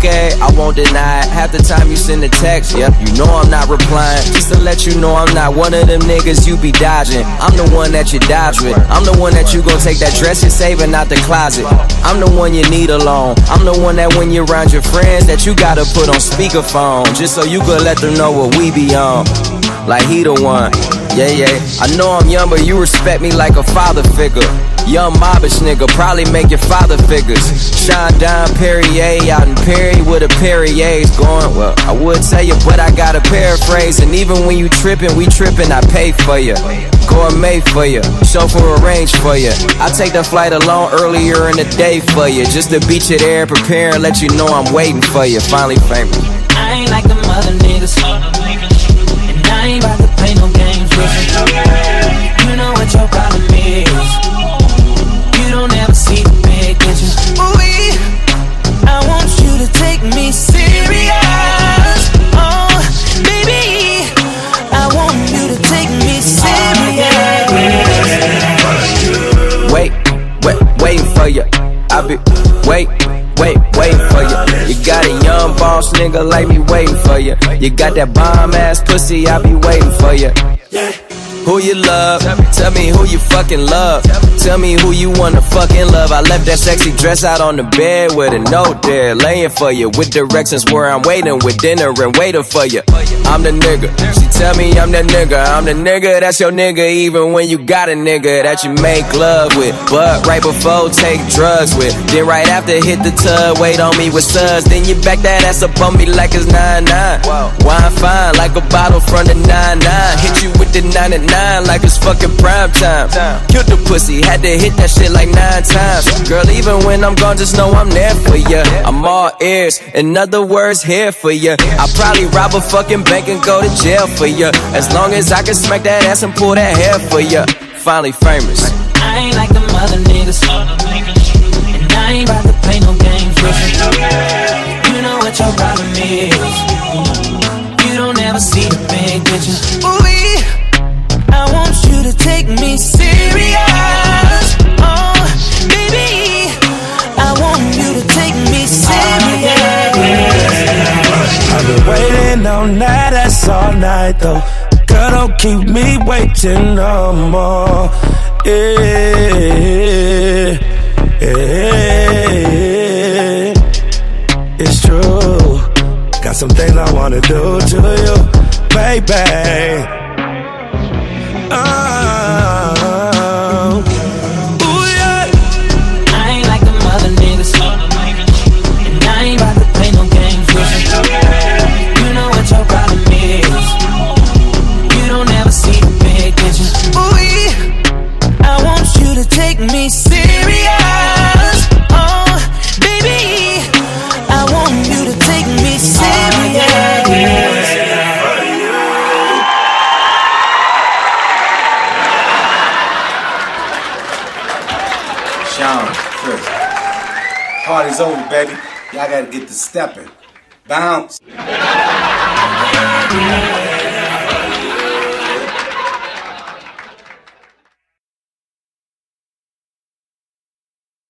Okay, I won't deny it. Half the time you send a text, yep, you know I'm not replying. Just to let you know I'm not one of them niggas you be dodging. I'm the one that you dodge with. I'm the one that you gon' take that dress and save saving out the closet. I'm the one you need alone. I'm the one that when you're around your friends that you gotta put on speakerphone. Just so you could let them know what we be on. Like he the one. Yeah, yeah. I know I'm young, but you respect me like a father figure. Young mobbish nigga, probably make your father figures. Shine down Perrier out in Perry with a Perrier's going. Well, I would tell you, but I gotta paraphrase. And even when you trippin', we trippin', I pay for you. Gourmet for you, chauffeur arrange for you. I take the flight alone earlier in the day for you. Just to beat you there, prepare and let you know I'm waiting for you. Finally famous. I ain't like the mother niggas. I ain't about to play no games with you. You know what your problem is. You don't ever see the big picture. I want you to take me serious. Oh, baby, I want you to take me serious. Wait, wait, waiting for you. I be wait, wait, waiting for you. You got a young boss nigga like me waiting for you. You got that bomb ass pussy, I be waiting for you. Who you love? Tell me who you fucking love. Tell me who you wanna fucking love. I left that sexy dress out on the bed with a note there, laying for you with directions where I'm waiting with dinner and waiting for you. I'm the nigga. She tell me I'm that nigga. I'm the nigga that's your nigga, even when you got a nigga that you make love with. But right before take drugs with. Then right after hit the tub, wait on me with suds. Then you back that ass up on me like it's 9 9. Wine fine like a bottle from the 9 9. Hit with the 99 like it's fucking prime time. Killed the pussy, had to hit that shit like nine times. Girl, even when I'm gone, just know I'm there for ya. I'm all ears, in other words, here for ya. I probably rob a fucking bank and go to jail for ya. As long as I can smack that ass and pull that hair for ya. Finally famous. I ain't like the mother niggas. And I ain't about to been waiting on that ass all night though. Girl, don't keep me waiting no more. Yeah, yeah, it's true. Got some things I wanna do to you, baby. Me serious. Oh, baby, I want you to take me serious. Sean, Chris. Party's over, baby. Y'all gotta get to stepping. Bounce.